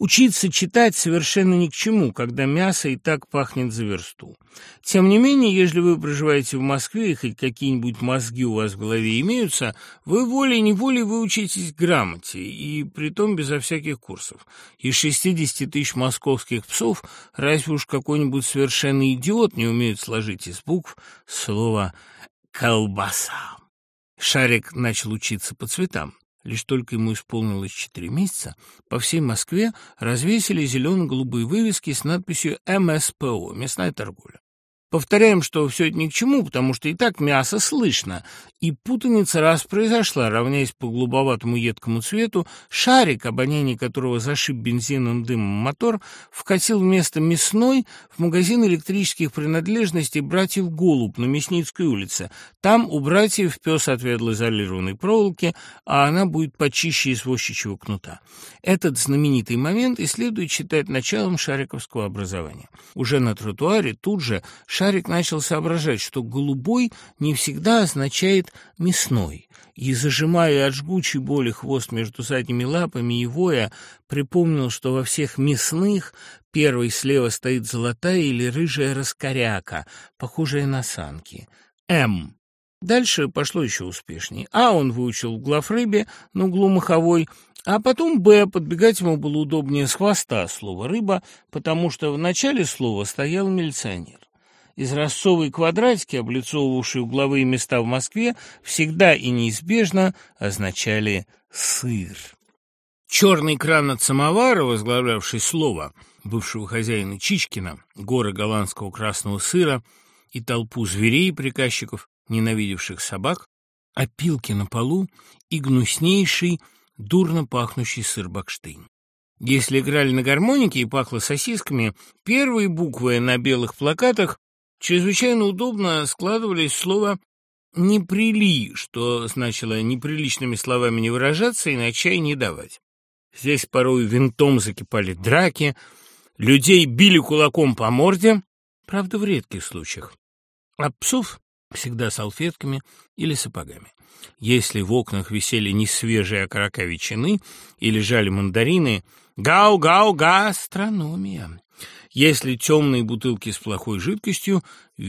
Учиться читать совершенно ни к чему, когда мясо и так пахнет за версту. Тем не менее, если вы проживаете в Москве и хоть какие-нибудь мозги у вас в голове имеются, вы волей-неволей выучитесь грамоте, и при том безо всяких курсов. Из 60 тысяч московских псов разве уж какой-нибудь совершенно идиот не умеет сложить из букв слово «колбаса». Шарик начал учиться по цветам. Лишь только ему исполнилось четыре месяца, по всей Москве развесили зелено-голубые вывески с надписью «МСПО» Местная «Мясная торговля». Повторяем, что все это ни к чему, потому что и так мясо слышно. И путаница раз произошла, равняясь по голубоватому едкому цвету, шарик, обоняние которого зашиб бензином дымом мотор, вкатил вместо мясной в магазин электрических принадлежностей братьев Голуб на Мясницкой улице. Там у братьев пес отведал изолированной проволоки, а она будет почище извозчичьего кнута. Этот знаменитый момент и следует считать началом шариковского образования. Уже на тротуаре тут же Шарик начал соображать, что голубой не всегда означает «мясной», и, зажимая от жгучей боли хвост между задними лапами, его я припомнил, что во всех мясных первой слева стоит золотая или рыжая раскоряка, похожая на санки. «М». Дальше пошло еще успешней. А он выучил в главрыбе на углу маховой, а потом «Б» подбегать ему было удобнее с хвоста слова «рыба», потому что в начале слова стоял милиционер из рассовой квадратики, облицовывавшие угловые места в Москве, всегда и неизбежно означали «сыр». Черный кран от самовара, возглавлявший слово бывшего хозяина Чичкина, горы голландского красного сыра и толпу зверей, и приказчиков, ненавидевших собак, опилки на полу и гнуснейший, дурно пахнущий сыр Бакштейн. Если играли на гармонике и пахло сосисками, первые буквы на белых плакатах Чрезвычайно удобно складывались слова «неприли», что значило неприличными словами не выражаться и на не давать. Здесь порой винтом закипали драки, людей били кулаком по морде, правда, в редких случаях, а псов всегда салфетками или сапогами. Если в окнах висели не свежие окорока ветчины и лежали мандарины, гау-гау-га, астрономия если темные бутылки с плохой жидкостью В,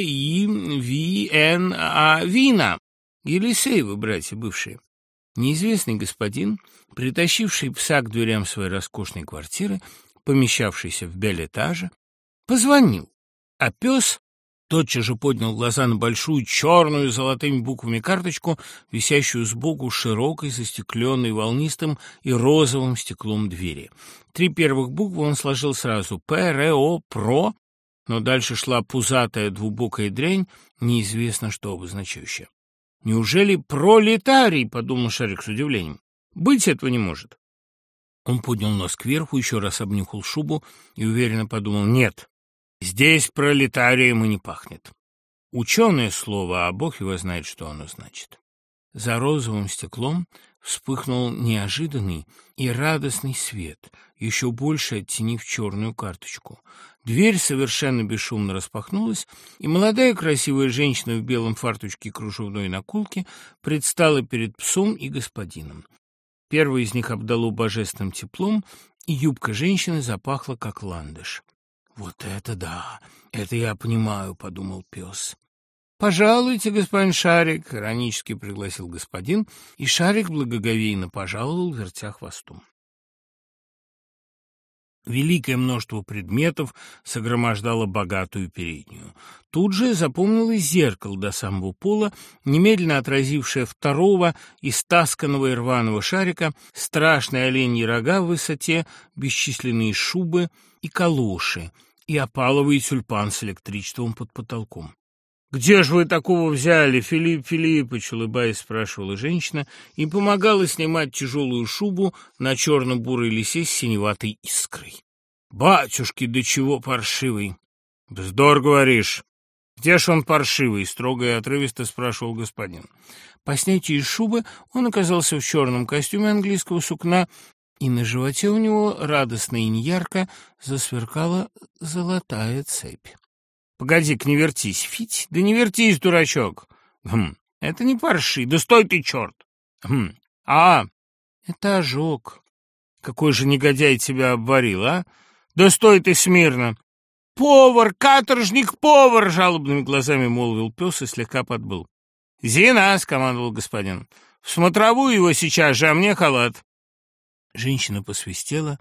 И, в Н, А, Вина. Елисеевы, братья бывшие. Неизвестный господин, притащивший пса к дверям своей роскошной квартиры, помещавшейся в бель-этаже, позвонил, а пес Тотчас же поднял глаза на большую черную с золотыми буквами карточку, висящую сбоку широкой, застекленной волнистым и розовым стеклом двери. Три первых буквы он сложил сразу «П», «Р», «О», «Про», но дальше шла пузатая двубокая дрянь, неизвестно что обозначающая. «Неужели пролетарий?» — подумал Шарик с удивлением. «Быть этого не может». Он поднял нос кверху, еще раз обнюхал шубу и уверенно подумал «Нет, Здесь пролетарием мы не пахнет. Ученое слово, а Бог его знает, что оно значит. За розовым стеклом вспыхнул неожиданный и радостный свет, еще больше оттенив черную карточку. Дверь совершенно бесшумно распахнулась, и молодая красивая женщина в белом фарточке и кружевной наколке предстала перед псом и господином. Первый из них обдало божественным теплом, и юбка женщины запахла, как ландыш. «Вот это да! Это я понимаю», — подумал пес. «Пожалуйте, господин Шарик», — иронически пригласил господин, и Шарик благоговейно пожаловал, вертя хвостом. Великое множество предметов согромождало богатую переднюю. Тут же запомнилось зеркало до самого пола, немедленно отразившее второго истасканного и рваного шарика, страшные оленьи рога в высоте, бесчисленные шубы — и калоши, и опаловый тюльпан с электричеством под потолком. «Где же вы такого взяли, Филипп Филиппович?» — улыбаясь, спрашивала женщина и помогала снимать тяжелую шубу на черно-бурой лисе с синеватой искрой. «Батюшки, до да чего паршивый!» «Вздор, говоришь!» «Где ж он паршивый?» — строго и отрывисто спрашивал господин. По снятии из шубы он оказался в черном костюме английского сукна и на животе у него радостно и неярко засверкала золотая цепь. «Погоди-ка, не вертись, Фить! Да не вертись, дурачок! Хм, это не парши, да стой ты, черт! Хм, а, это ожог! Какой же негодяй тебя обварил, а? Да стой ты смирно!» «Повар, каторжник, повар!» — жалобными глазами молвил пес и слегка подбыл. «Зина!» — скомандовал господин. «В смотровую его сейчас же, а мне халат!» Женщина посвистела,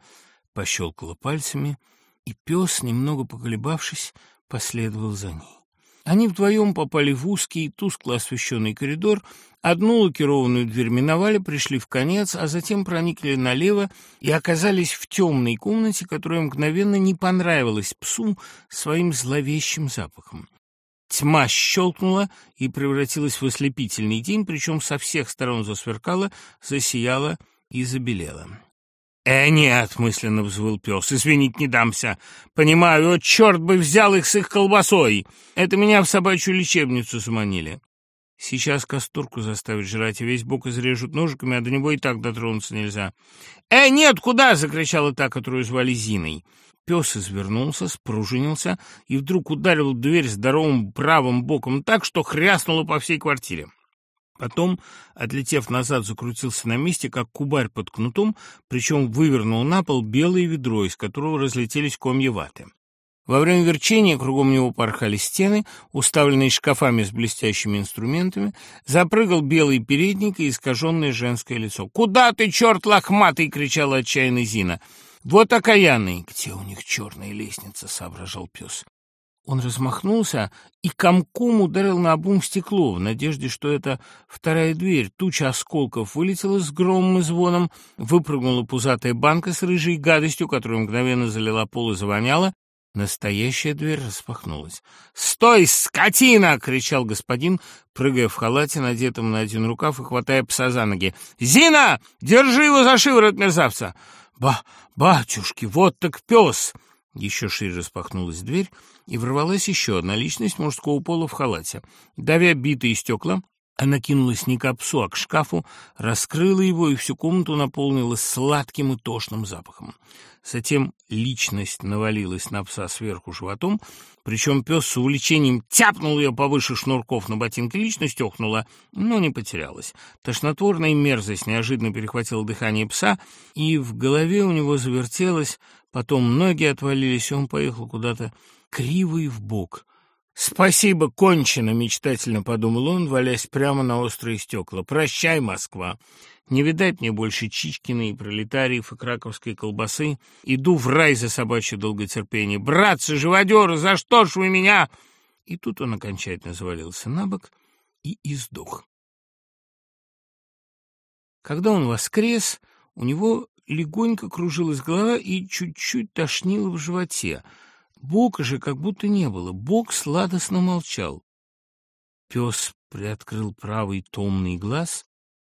пощелкала пальцами, и пес, немного поколебавшись, последовал за ней. Они вдвоем попали в узкий, тускло освещенный коридор, одну лакированную дверь миновали, пришли в конец, а затем проникли налево и оказались в темной комнате, которая мгновенно не понравилась псу своим зловещим запахом. Тьма щелкнула и превратилась в ослепительный день, причем со всех сторон засверкала, засияла и забелела. «Э, нет!» — мысленно взвыл пес. «Извинить не дамся. Понимаю, вот черт бы взял их с их колбасой! Это меня в собачью лечебницу заманили. Сейчас костурку заставят жрать, и весь бок изрежут ножиками, а до него и так дотронуться нельзя». «Э, нет, куда?» — закричала та, которую звали Зиной. Пес извернулся, спружинился и вдруг ударил дверь здоровым правым боком так, что хряснуло по всей квартире. Потом, отлетев назад, закрутился на месте, как кубарь под кнутом, причем вывернул на пол белое ведро, из которого разлетелись комья ваты. Во время верчения кругом него порхали стены, уставленные шкафами с блестящими инструментами, запрыгал белый передник и искаженное женское лицо. «Куда ты, черт лохматый!» — кричала отчаянно Зина. «Вот окаянный!» «Где у них черная лестница?» — соображал пес. Он размахнулся и комком ударил на обум стекло, в надежде, что это вторая дверь. Туча осколков вылетела с громом и звоном, выпрыгнула пузатая банка с рыжей гадостью, которая мгновенно залила пол и завоняла. Настоящая дверь распахнулась. «Стой, скотина!» — кричал господин, прыгая в халате, надетом на один рукав и хватая пса за ноги. «Зина! Держи его за шиворот, мерзавца!» «Ба, батюшки, вот так пес!» Еще шире распахнулась дверь, и ворвалась еще одна личность мужского пола Она кинулась не к обсу, а к шкафу, раскрыла его и всю комнату наполнила сладким и тошным запахом. Затем личность навалилась на пса сверху животом, причем пес с увлечением тяпнул ее повыше шнурков на ботинке, личность охнула, но не потерялась. Тошнотворная мерзость неожиданно перехватила дыхание пса, и в голове у него завертелось, потом ноги отвалились, и он поехал куда-то криво и вбок — «Спасибо, кончено!» — мечтательно подумал он, валясь прямо на острые стекла. «Прощай, Москва! Не видать мне больше Чичкина и пролетариев и краковской колбасы. Иду в рай за собачье долготерпение. Братцы, живодеры, за что ж вы меня?» И тут он окончательно завалился на бок и издох. Когда он воскрес, же как будто не было. Бог сладостно молчал. Пес приоткрыл правый томный глаз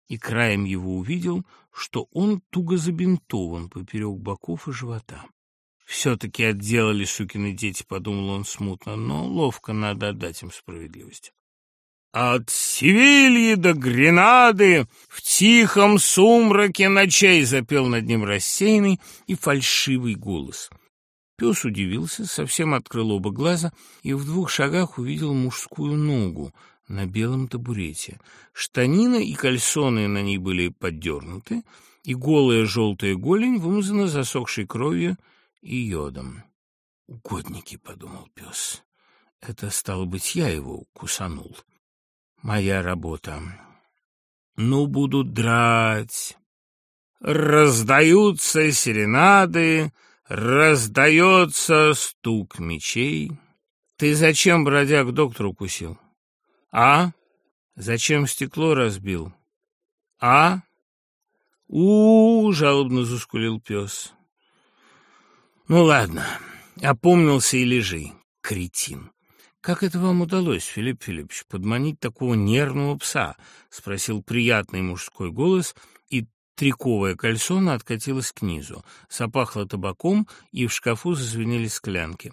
и краем его увидел, что он туго забинтован поперек боков и живота. «Все-таки отделали сукины дети», — подумал он смутно, но ловко надо отдать им справедливость. От Севильи до Гренады в тихом сумраке ночей запел над ним рассеянный и фальшивый голос — Пес удивился, совсем открыл оба глаза и в двух шагах увидел мужскую ногу на белом табурете. Штанина и кальсоны на ней были поддернуты, и голая желтая голень вымазана засохшей кровью и йодом. «Угодники», — подумал пес. «Это, стало быть, я его кусанул. Моя работа. Ну, будут драть. Раздаются серенады». Раздается стук мечей. Ты зачем, бродяг, доктор укусил? А? Зачем стекло разбил? А? у, -у, -у жалобно заскулил пес. Ну ладно, опомнился и лежи, кретин. «Как это вам удалось, Филипп Филиппович, подманить такого нервного пса?» — спросил приятный мужской голос, и Триковое кольцо она откатилась к низу, запахло табаком, и в шкафу зазвенели склянки.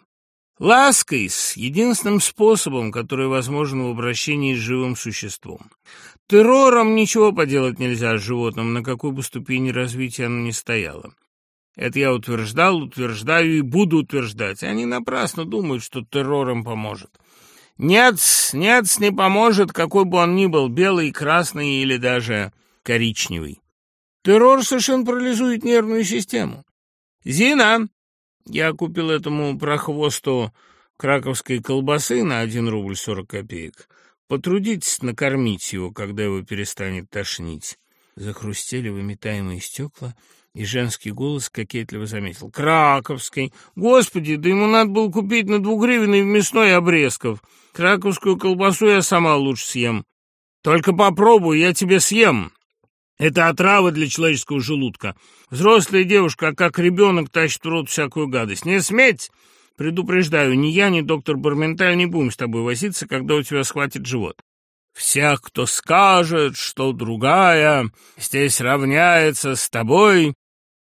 Лаской с единственным способом, который возможен в обращении с живым существом. Террором ничего поделать нельзя с животным, на какой бы ступени развития оно ни стояло. Это я утверждал, утверждаю и буду утверждать. Они напрасно думают, что террором поможет. Нет, нет, не поможет, какой бы он ни был, белый, красный или даже коричневый террор совершенно парализует нервную систему. «Зина!» Я купил этому прохвосту краковской колбасы на 1 рубль 40 копеек. Потрудитесь накормить его, когда его перестанет тошнить. Захрустели выметаемые стекла, и женский голос кокетливо заметил. «Краковской! Господи, да ему надо было купить на двугривенный в мясной обрезков. Краковскую колбасу я сама лучше съем. Только попробуй, я тебе съем!» Это отрава для человеческого желудка. Взрослая девушка, а как ребенок, тащит в рот всякую гадость. Не сметь! Предупреждаю, ни я, ни доктор Барменталь не будем с тобой возиться, когда у тебя схватит живот. Всех, кто скажет, что другая здесь равняется с тобой...»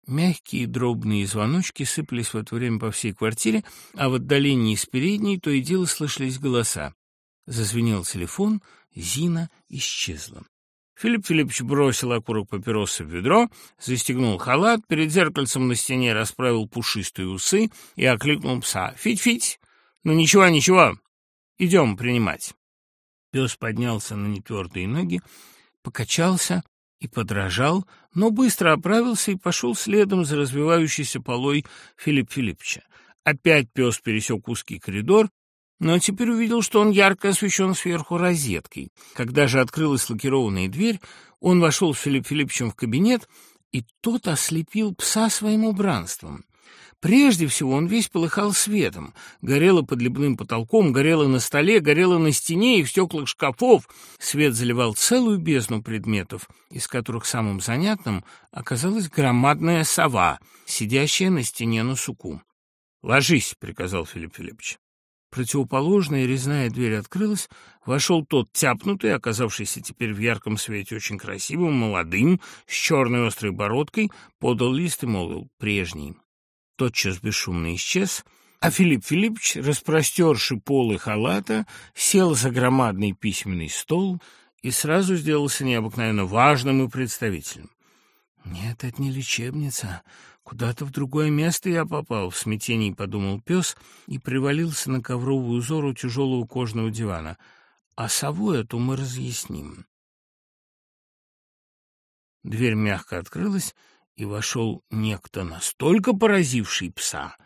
Мягкие дробные звоночки сыпались в это время по всей квартире, а в отдалении из передней то и дело слышались голоса. Зазвенел телефон, Зина исчезла. Филипп Филиппович бросил окурок папиросы в ведро, застегнул халат, перед зеркальцем на стене расправил пушистые усы и окликнул пса. «Фить-фить! Ну ничего, ничего! Идем принимать!» Пес поднялся на нетвердые ноги, покачался и подражал, но быстро оправился и пошел следом за развивающейся полой Филипп Филипповича. Опять пес пересек узкий коридор но теперь увидел, что он ярко освещен сверху розеткой. Когда же открылась лакированная дверь, он вошел с Филипп Филипповичем в кабинет, и тот ослепил пса своим убранством. Прежде всего он весь полыхал светом. Горело под лепным потолком, горело на столе, горело на стене и в стеклах шкафов. Свет заливал целую бездну предметов, из которых самым занятным оказалась громадная сова, сидящая на стене на суку. «Ложись», — приказал Филипп Филиппович противоположная резная дверь открылась, вошел тот тяпнутый, оказавшийся теперь в ярком свете очень красивым, молодым, с черной острой бородкой, подал лист и молвил «прежний». Тотчас бесшумно исчез, а Филипп Филиппович, распростерши полы халата, сел за громадный письменный стол и сразу сделался необыкновенно важным и представительным. «Нет, это не лечебница», Куда-то в другое место я попал», — в смятении подумал пес и привалился на ковровый узор у тяжелого кожаного дивана. «А сову эту мы разъясним». Дверь мягко открылась, и вошел некто, настолько поразивший пса,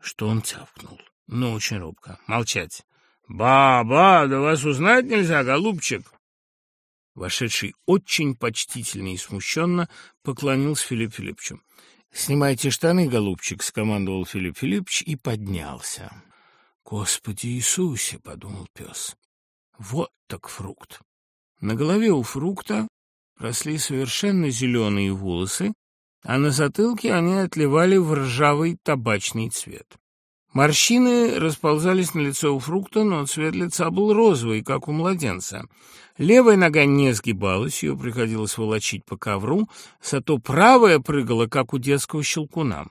что он тявкнул, но очень робко. «Молчать!» «Ба-ба, да вас узнать нельзя, голубчик!» Вошедший очень почтительно и смущенно поклонился Филипп Филипповичу. «Снимайте штаны, голубчик», — скомандовал Филипп Филиппович и поднялся. «Господи Иисусе!» — подумал пес. «Вот так фрукт!» На голове у фрукта росли совершенно зеленые волосы, а на затылке они отливали в ржавый табачный цвет. Морщины расползались на лицо у фрукта, но цвет лица был розовый, как у младенца. Левая нога не сгибалась, ее приходилось волочить по ковру, зато правая прыгала, как у детского щелкуна.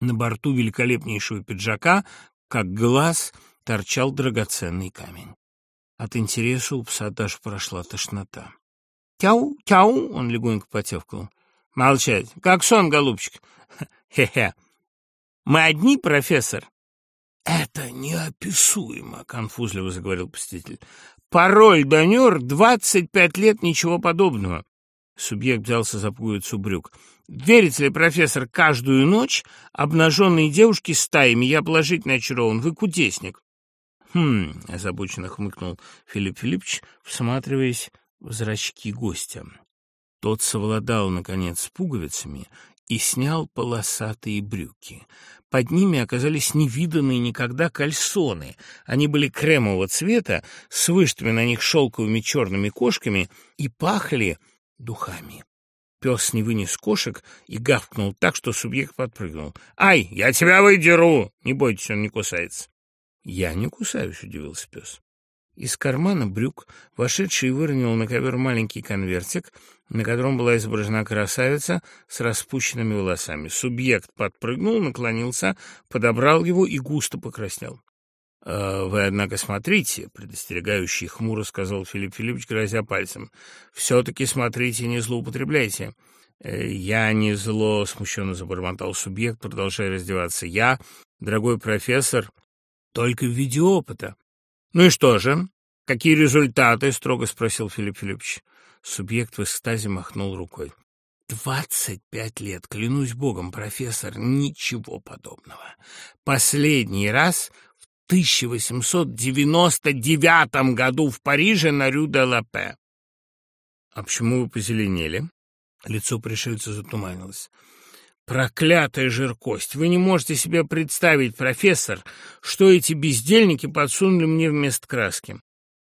На борту великолепнейшего пиджака, как глаз, торчал драгоценный камень. От интереса у пса даже прошла тошнота. «Тяу, тяу!» — он легонько потевкал. «Молчать! Как сон, голубчик!» «Хе-хе! Мы одни, профессор!» Это неописуемо, конфузливо заговорил посетитель. Пароль Донер, двадцать пять лет ничего подобного. Субъект взялся за пуговицу брюк. «Верите ли, профессор, каждую ночь обнаженные девушки стаями? Я положительно очарован. Вы кудесник». «Хм...» — озабоченно хмыкнул Филипп Филиппович, всматриваясь в зрачки гостя. Тот совладал, наконец, с пуговицами и снял полосатые брюки. Под ними оказались невиданные никогда кальсоны. Они были кремового цвета, с вышитыми на них шелковыми черными кошками и пахли духами. Пес не вынес кошек и гавкнул так, что субъект подпрыгнул. «Ай, я тебя выдеру!» «Не бойтесь, он не кусается». «Я не кусаюсь», — удивился пес. Из кармана брюк вошедший выронил на ковер маленький конвертик, на котором была изображена красавица с распущенными волосами. Субъект подпрыгнул, наклонился, подобрал его и густо покраснел. «А «Вы, однако, смотрите», — предостерегающий хмуро сказал Филипп Филиппович, грозя пальцем. «Все-таки смотрите, не злоупотребляйте». «Э, «Я не зло», — смущенно забормотал субъект, продолжая раздеваться. «Я, дорогой профессор, только в виде опыта. «Ну и что же? Какие результаты?» — строго спросил Филипп Филиппович. Субъект в экстазе махнул рукой. Двадцать пять лет, клянусь богом, профессор, ничего подобного. Последний раз в 1899 году в Париже на «Проклятая жиркость! Вы не можете себе представить, профессор, что эти бездельники подсунули мне вместо краски!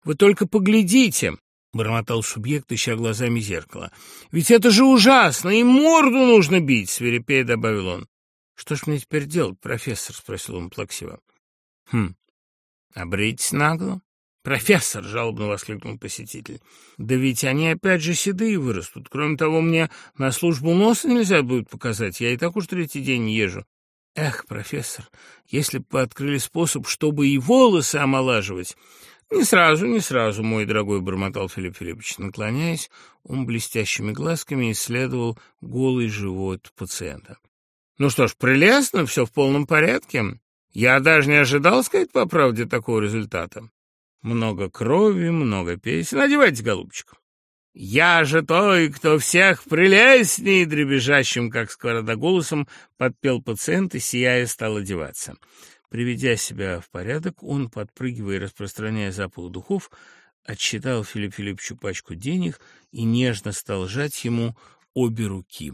Вы только поглядите!» — бормотал субъект, ища глазами зеркало. «Ведь это же ужасно! И морду нужно бить!» — свирепея добавил он. «Что ж мне теперь делать, профессор?» — спросил он плаксиво. «Хм, обрейтесь нагло. «Профессор!» — жалобно воскликнул посетитель. «Да ведь они опять же седые вырастут. Кроме того, мне на службу носа нельзя будет показать. Я и так уж третий день езжу. Эх, профессор, если бы вы открыли способ, чтобы и волосы омолаживать...» «Не сразу, не сразу, мой дорогой», — бормотал Филипп Филиппович. Наклоняясь, он много крови, много песен. Одевайтесь, голубчик. Я же той, кто всех прелестней, дребезжащим, как сковорода голосом, подпел пациент и, сияя, стал одеваться. Приведя себя в порядок, он, подпрыгивая и распространяя запах духов, отсчитал Филипп Филипповичу пачку денег и нежно стал жать ему обе руки.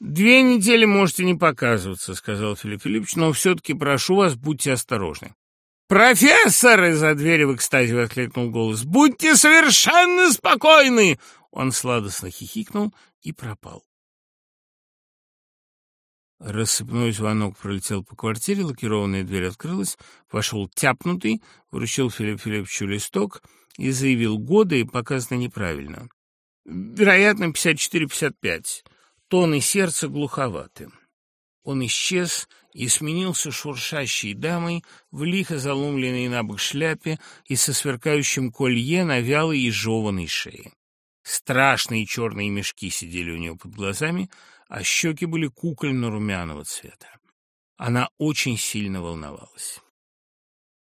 «Две недели можете не показываться», — сказал Филипп Филиппович, «но все-таки прошу вас, будьте осторожны. «Профессор!» — из-за двери в экстазе воскликнул голос. «Будьте совершенно спокойны!» Он сладостно хихикнул и пропал. Рассыпной звонок пролетел по квартире, лакированная дверь открылась, вошел тяпнутый, вручил Филипп Филипповичу листок и заявил годы, и показано неправильно. Вероятно, 54-55. Тоны сердца глуховаты. Он исчез и сменился шуршащей дамой в лихо заломленной на бок шляпе и со сверкающим колье на вялой и жеванной шее. Страшные черные мешки сидели у нее под глазами — а щеки были кукольно-румяного цвета. Она очень сильно волновалась.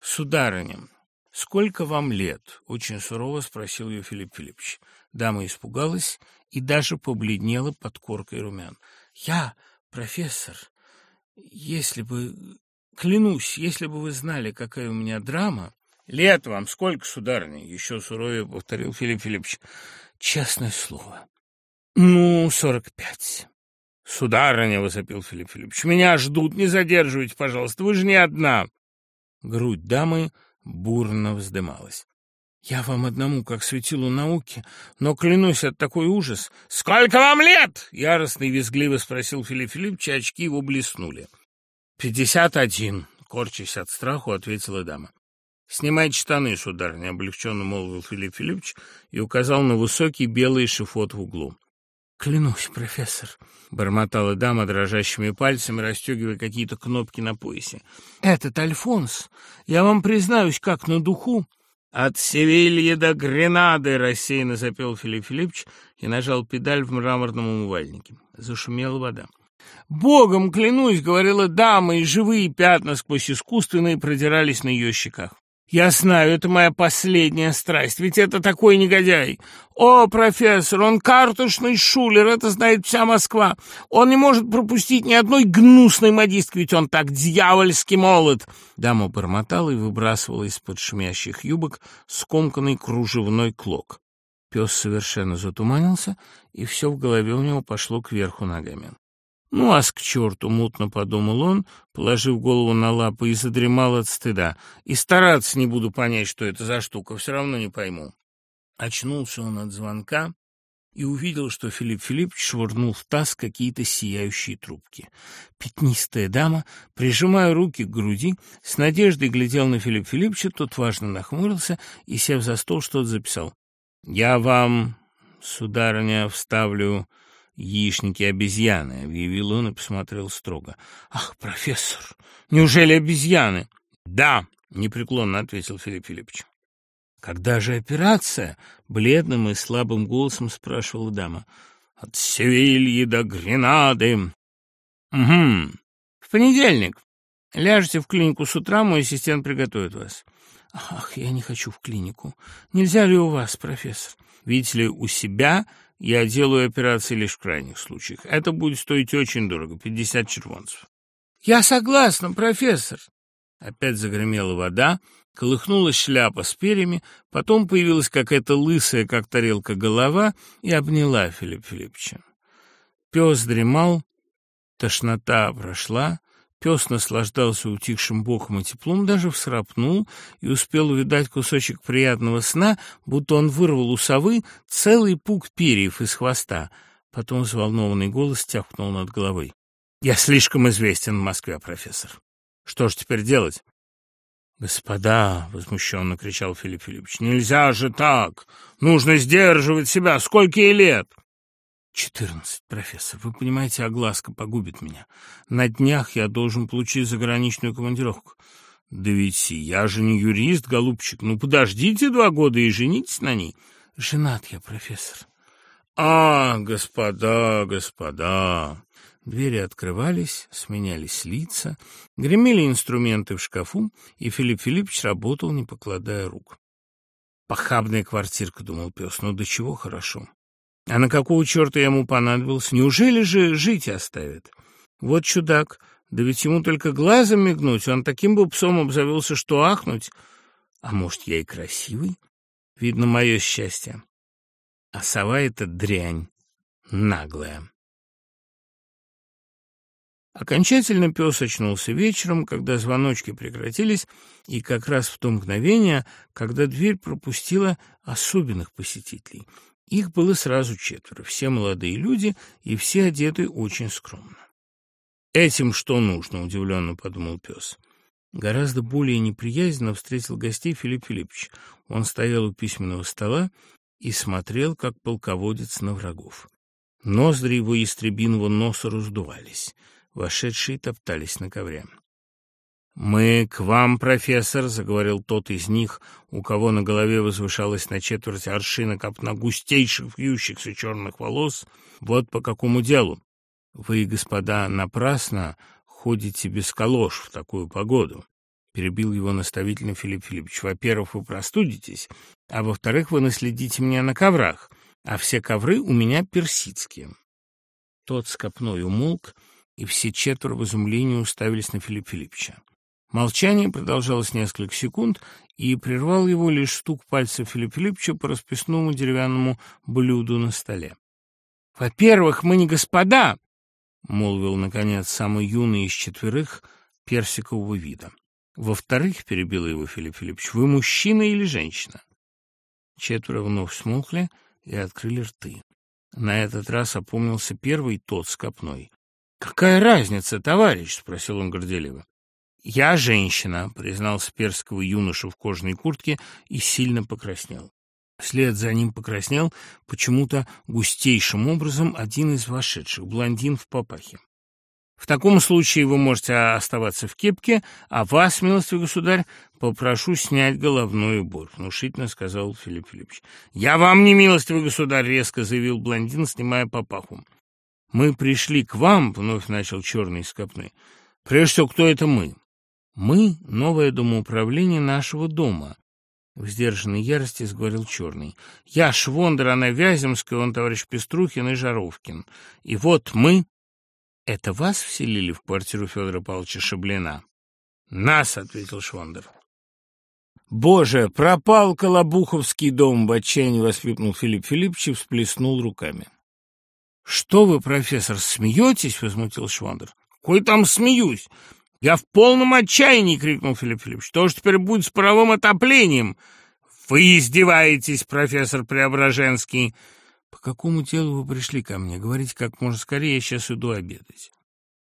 «Сударыня, сколько вам лет?» — очень сурово спросил ее Филипп Филиппович. Дама испугалась и даже побледнела под коркой румян. «Я, профессор, Если бы... Клянусь, если бы вы знали, какая у меня драма... Лет вам сколько, сударыня? Еще суровее повторил Филипп Филиппович. Честное слово. Ну, сорок пять. «Сударыня», — возопил Филипп Филиппович, — «меня ждут, не задерживайте, пожалуйста, вы же не одна». Грудь дамы бурно вздымалась. Я вам одному, как светилу науки, но клянусь, от такой ужас. Сколько вам лет? Яростный визгливо спросил Филипп Филиппович, очки его блеснули. Пятьдесят один, корчась от страху, ответила дама. «Снимайте штаны, сударыня», — облегченно молвил Филипп Филиппович и указал на высокий белый шифот в углу. «Клянусь, профессор», — бормотала дама дрожащими пальцами, расстегивая какие-то кнопки на поясе. «Этот Альфонс, я вам признаюсь, как на духу, «От Севильи до Гренады!» — рассеянно запел Филипп Филиппович и нажал педаль в мраморном умывальнике. Зашумела вода. «Богом клянусь!» — говорила дама, и живые пятна сквозь искусственные продирались на ее щеках. Я знаю, это моя последняя страсть, ведь это такой негодяй. О, профессор, он картошный шулер, это знает вся Москва. Он не может пропустить ни одной гнусной модистки, ведь он так дьявольски молод. Дама бормотала и выбрасывала из-под шмящих юбок скомканный кружевной клок. Пес совершенно затуманился, и все в голове у него пошло кверху ногами. «Ну, а к черту!» — мутно подумал он, положив голову на лапы, и задремал от стыда. «И стараться не буду понять, что это за штука, все равно не пойму». Очнулся он от звонка и увидел, что Филипп Филиппович швырнул в таз какие-то сияющие трубки. Пятнистая дама, прижимая руки к груди, с надеждой глядел на Филипп Филипповича, тот важно нахмурился и, сев за стол, что-то записал. «Я вам, сударыня, вставлю...» «Яичники обезьяны», — объявил он и посмотрел строго. «Ах, профессор, неужели обезьяны?» «Да», — непреклонно ответил Филипп Филиппович. «Когда же операция?» — бледным и слабым голосом спрашивала дама. «От Севильи до Гренады». «Угу. В понедельник. Ляжете в клинику с утра, мой ассистент приготовит вас». «Ах, я не хочу в клинику. Нельзя ли у вас, профессор?» «Видите ли, у себя я делаю операции лишь в крайних случаях. Это будет стоить очень дорого, 50 червонцев». «Я согласна, профессор!» Опять загремела вода, колыхнулась шляпа с перьями, потом появилась какая-то лысая, как тарелка, голова и обняла Филипп Филипповича. Пес дремал, тошнота прошла, Пес наслаждался утихшим боком и теплом, даже всрапнул и успел увидать кусочек приятного сна, будто он вырвал у совы целый пук перьев из хвоста. Потом взволнованный голос тяпнул над головой. «Я слишком известен в Москве, профессор. Что ж теперь делать?» «Господа!» — возмущенно кричал Филипп Филиппович. «Нельзя же так! Нужно сдерживать себя! Сколько ей лет!» «Четырнадцать, профессор. Вы понимаете, огласка погубит меня. На днях я должен получить заграничную командировку». «Да ведь я же не юрист, голубчик. Ну, подождите два года и женитесь на ней». «Женат я, профессор». «А, господа, господа!» Двери открывались, сменялись лица, гремели инструменты в шкафу, и Филипп Филиппович работал, не покладая А на какого черта ему понадобился? Неужели же жить оставит? Вот чудак. Да ведь ему только глазом мигнуть. Он таким бы псом обзавелся, что ахнуть. А может, я и красивый? Видно, мое счастье. А сова эта дрянь. Наглая. Окончательно пес очнулся вечером, когда звоночки прекратились, и как раз в то мгновение, когда дверь пропустила особенных посетителей. Их было сразу четверо, все молодые люди, и все одеты очень скромно. «Этим что нужно?» — удивленно подумал пес. Гораздо более неприязненно встретил гостей Филипп Филиппович. Он стоял у письменного стола и смотрел, как полководец на врагов. Ноздри его ястребиного носа раздувались. Вошедшие топтались на ковре. «Мы к вам, профессор», — заговорил тот из них, у кого на голове возвышалась на четверть аршина копна густейших вьющихся черных волос. «Вот по какому делу. Вы, господа, напрасно ходите без колош в такую погоду». Перебил его наставительно Филипп Филиппович. «Во-первых, вы простудитесь, а во-вторых, вы наследите меня на коврах, а все ковры у меня персидские». Тот с копной умолк, и все четверо в изумлении уставились на Филипп Филипповича. Молчание продолжалось несколько секунд, и прервал его лишь стук пальца Филипп Филиппча по расписному деревянному блюду на столе. «Во-первых, мы не господа!» — молвил, наконец, самый юный из четверых персикового вида. «Во-вторых, — перебил его Филипп Филиппович, — вы мужчина или женщина?» Четверо вновь смолкли и открыли рты. На этот раз опомнился первый тот с копной. «Какая разница, товарищ?» — спросил он горделиво. «Я женщина», — признался перского юноша в кожаной куртке и сильно покраснел. Вслед за ним покраснел почему-то густейшим образом один из вошедших, блондин в папахе. «В таком случае вы можете оставаться в кепке, а вас, милостивый государь, попрошу снять головной убор», — внушительно сказал Филипп Филиппович. «Я вам не милостивый государь», — резко заявил блондин, снимая папаху. «Мы пришли к вам», — вновь начал черный из копны. «Прежде всего, кто это Мы — новое домоуправление нашего дома. В сдержанной ярости сговорил Черный. Я Швондер, она Вяземская, он товарищ Пеструхин и Жаровкин. И вот мы... Это вас вселили в квартиру Федора Павловича Шаблина? Нас, — ответил Швондер. «Боже, пропал Колобуховский дом!» — в отчаянии воскликнул Филипп Филиппович и всплеснул руками. «Что вы, профессор, смеетесь?» — возмутил Швондер. «Кой там смеюсь? Я в полном отчаянии!» — крикнул Филипп Филиппович. «То, что теперь будет с паровым отоплением!» «Вы издеваетесь, профессор Преображенский!» «По какому делу вы пришли ко мне? Говорите как можно скорее, я сейчас иду обедать».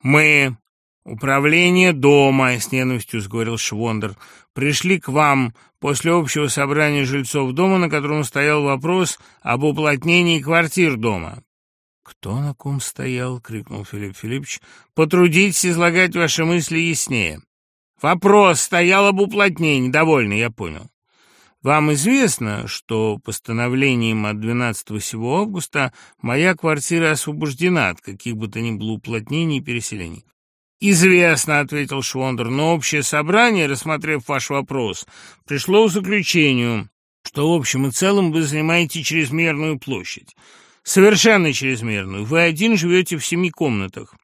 «Мы, управление дома», — с ненавистью сговорил Швондер, «пришли к вам после общего собрания жильцов дома, на котором стоял вопрос об уплотнении квартир дома. «Кто на ком стоял?» — крикнул Филипп Филиппович. «Потрудитесь излагать ваши мысли яснее». «Вопрос стоял об уплотнении. Довольно, я понял». Вам известно, что постановлением от 12 сего августа моя квартира освобождена от каких бы то ни было уплотнений и переселений. «Известно», — ответил Швондер, — «но общее собрание, рассмотрев ваш вопрос, пришло к заключению, что в общем и целом вы занимаете чрезмерную площадь совершенно чрезмерную. Вы один живете в семи комнатах».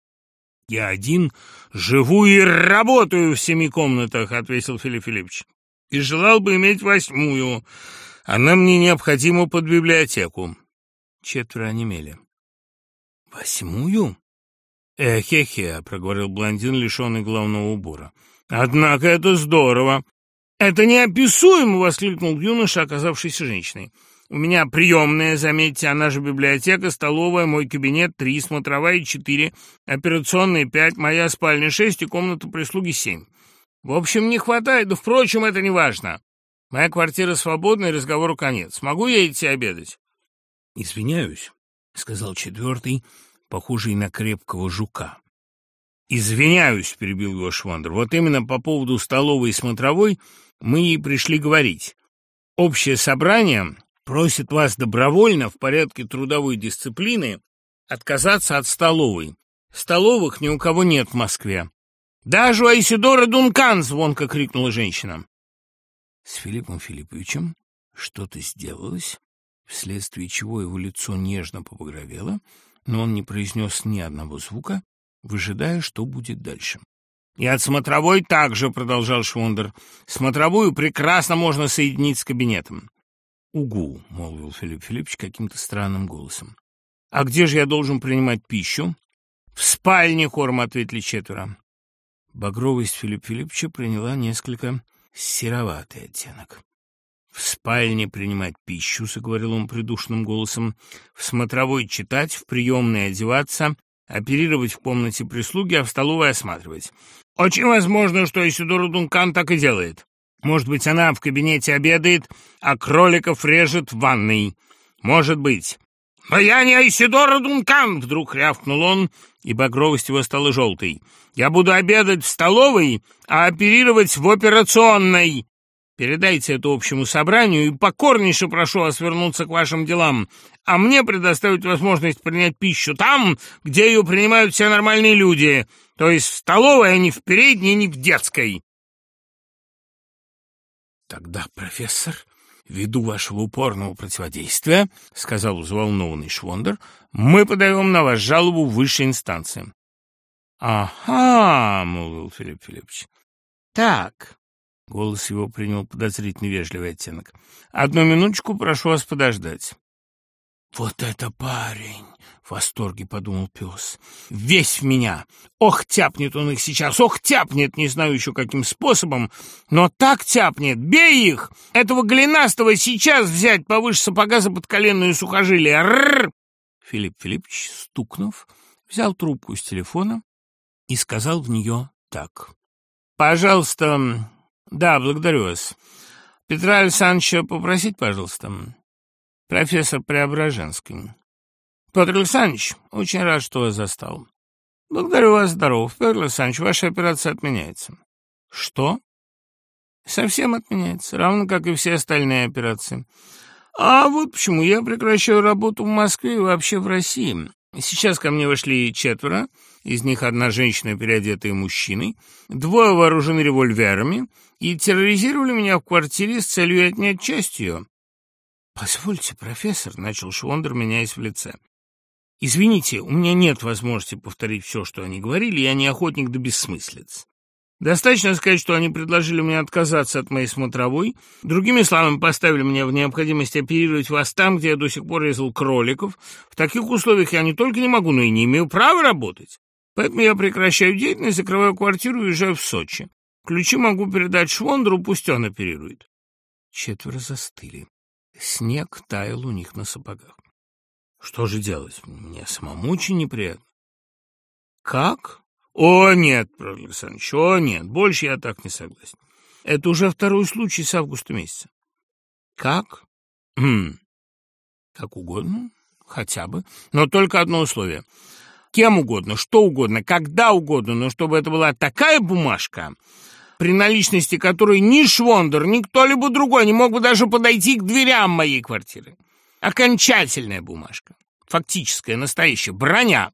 «Я один живу и работаю в семи комнатах», — ответил Филипп Филиппович. «И желал бы иметь восьмую. Она мне необходима под библиотеку». Четверо онемели. «Восьмую?» «Эхе-хе», — проговорил блондин, лишенный главного убора. «Однако это здорово!» «Это неописуемо!» — воскликнул юноша, оказавшийся женщиной. У меня приемная, заметьте, она же библиотека, столовая, мой кабинет три, смотровая четыре, операционная пять, моя спальня шесть и комната прислуги семь. В общем, не хватает, да впрочем, это не важно. Моя квартира свободна и разговору конец. Могу я идти обедать? Извиняюсь, сказал четвертый, похожий на крепкого жука. «Извиняюсь», — перебил его Швандер, — «вот именно по поводу столовой и смотровой мы и пришли говорить. Общее собрание Просит вас добровольно в порядке трудовой дисциплины отказаться от столовой. Столовых ни у кого нет в Москве. «Даже у Айсидора Дункан!» — звонко крикнула женщина. С Филиппом Филипповичем что-то сделалось, вследствие чего его лицо нежно побагровело, но он не произнес ни одного звука, выжидая, что будет дальше. «И от смотровой также», — продолжал Швондер. «Смотровую прекрасно можно соединить с кабинетом. «Угу», — молвил Филипп Филиппович каким-то странным голосом. «А где же я должен принимать пищу?» «В спальне хором», — ответили четверо. Багровость Филипп Филипповича приняла несколько сероватый оттенок. «В спальне принимать пищу», — заговорил он придушным голосом, «в смотровой читать, в приемной одеваться, оперировать в комнате прислуги, а в столовой осматривать. Очень возможно, что Исидор Дункан так и делает. Может быть, она в кабинете обедает, а кроликов режет в ванной. Может быть. Но я не Айсидора Дункан!» — вдруг рявкнул он, и багровость его стала желтой. «Я буду обедать в столовой, а оперировать в операционной!» Передайте это общему собранию и покорнейше прошу вас вернуться к вашим делам, а мне предоставить возможность принять пищу там, где ее принимают все нормальные люди, то есть в столовой, а не в передней, не в детской. Тогда, профессор, ввиду вашего упорного противодействия, — сказал взволнованный Швондер, — мы подаем на вас жалобу высшей инстанции. — Ага, — молвил Филипп Филиппович. — Так, — голос его принял подозрительно вежливый оттенок, — одну минуточку прошу вас подождать. — Вот это парень! восторге подумал пес. «Весь в меня! Ох, тяпнет он их сейчас! Ох, тяпнет! Не знаю еще каким способом, но так тяпнет! Бей их! Этого голенастого сейчас взять повыше сапога за подколенную сухожилие! Рррр!» Филипп Филиппович, стукнув, взял трубку с телефона и сказал в нее так. «Пожалуйста, да, благодарю вас. Петра Александровича попросить, пожалуйста, профессор Преображенский». Петр Александрович, очень рад, что вас застал. Благодарю вас, здоров. Петр Александрович, ваша операция отменяется. Что? Совсем отменяется, равно как и все остальные операции. А вот почему я прекращаю работу в Москве и вообще в России. Сейчас ко мне вошли четверо, из них одна женщина, переодетая мужчиной, двое вооружены револьверами и терроризировали меня в квартире с целью отнять часть ее. Извините, у меня нет возможности повторить все, что они говорили, я не охотник до да бессмыслиц. Достаточно сказать, что они предложили мне отказаться от моей смотровой, другими словами, поставили меня в необходимость оперировать вас там, где я до сих пор резал кроликов. В таких условиях я не только не могу, но и не имею права работать. Поэтому я прекращаю деятельность, закрываю квартиру и уезжаю в Сочи. Ключи могу передать Швондеру, пусть он оперирует. Четверо застыли. Снег таял у них на сапогах. Что же делать? Мне самому очень неприятно. Как? О, нет, Павел Александрович, о, нет, больше я так не согласен. Это уже второй случай с августа месяца. Как? Хм. Как угодно, хотя бы, но только одно условие. Кем угодно, что угодно, когда угодно, но чтобы это была такая бумажка, при наличности которой ни Швондер, ни кто-либо другой не мог бы даже подойти к дверям моей квартиры. Окончательная бумажка. Фактическая, настоящая. Броня.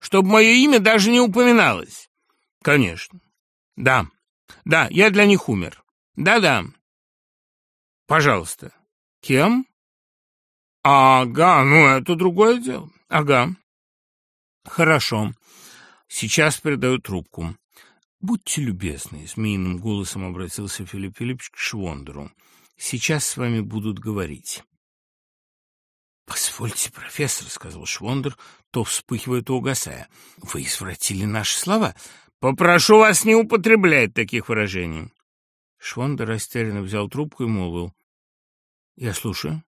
Чтобы мое имя даже не упоминалось. Конечно. Да. Да, я для них умер. Да-да. Пожалуйста. Кем? Ага, ну это другое дело. Ага. Хорошо. Сейчас передаю трубку. «Будьте любезны», — змеиным голосом обратился Филипп Филиппович к Швондеру. «Сейчас с вами будут говорить». «Позвольте, профессор», — сказал Швондер, то вспыхивая, то угасая. «Вы извратили наши слова. Попрошу вас не употреблять таких выражений». Швондер растерянно взял трубку и молвил. «Я слушаю».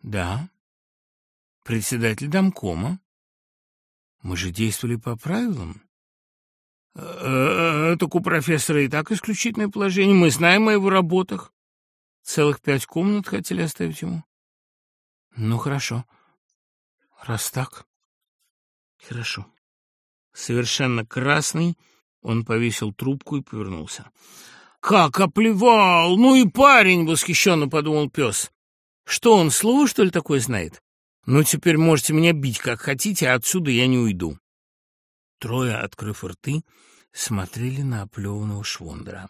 «Да». «Председатель домкома». «Мы же действовали по правилам». «Э, «Так у Ну, хорошо. Раз так... Хорошо. Совершенно красный, он повесил трубку и повернулся. «Как оплевал! Ну и парень!» — восхищенно подумал пес. «Что, он слово, что ли, такое знает? Ну, теперь можете меня бить, как хотите, а отсюда я не уйду». Трое, открыв рты, смотрели на оплеванного Швондера.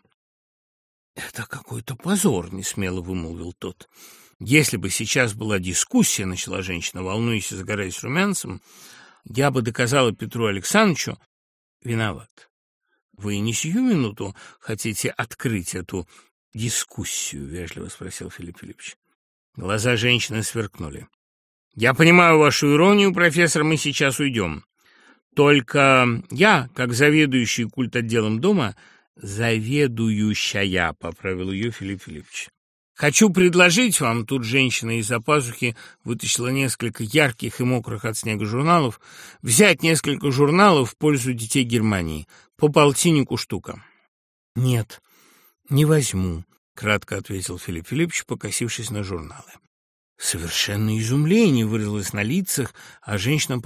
«Это какой-то позор!» — несмело вымолвил тот. Если бы сейчас была дискуссия, начала женщина, волнуясь и загораясь румянцем, я бы доказала Петру Александровичу виноват. Вы не сию минуту хотите открыть эту дискуссию, вежливо спросил Филипп Филиппович. Глаза женщины сверкнули. Я понимаю вашу иронию, профессор, мы сейчас уйдем. Только я, как заведующий культ отделом дома, заведующая, поправил ее Филипп Филиппович. Хочу предложить вам, тут женщина из-за пазухи вытащила несколько ярких и мокрых от снега журналов, взять несколько журналов в пользу детей Германии. По полтиннику штука. Нет, не возьму, кратко ответил Филипп Филиппович, покосившись на журналы. Совершенно изумление вырылось на лицах, а женщина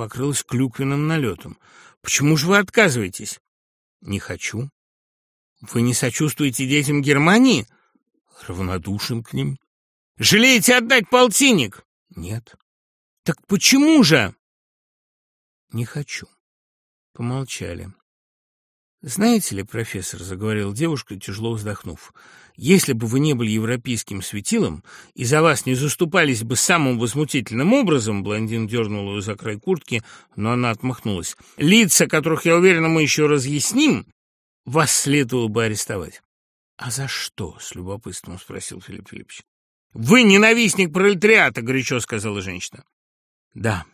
равнодушен к ним. «Жалеете отдать полтинник?» «Нет». «Так почему же?» «Не хочу». Помолчали. «Знаете ли, профессор, — заговорил девушка, тяжело вздохнув, — если бы вы не были европейским светилом и за вас не заступались бы самым возмутительным образом, — блондин дернул ее за край куртки, но она отмахнулась, — лица, которых, я уверена, мы еще разъясним, вас следовало бы арестовать». «А за что?» — с любопытством спросил Филипп Филиппович. «Вы ненавистник пролетариата!» — горячо сказала женщина. «Да,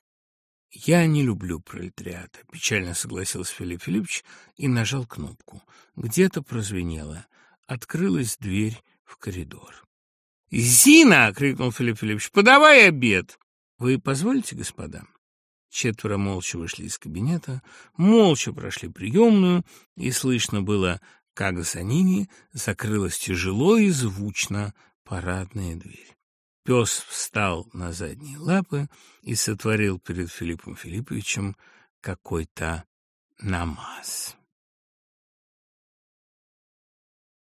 я не люблю пролетариата», — печально согласился Филипп Филиппович и нажал кнопку. Где-то прозвенело. Открылась дверь в коридор. «Зина!» — крикнул Филипп Филиппович. «Подавай обед!» «Вы позволите, господа?» Четверо молча вышли из кабинета, молча прошли приемную, и слышно было как за ними закрылась тяжело и звучно парадная дверь. Пес встал на задние лапы и сотворил перед Филиппом Филипповичем какой-то намаз.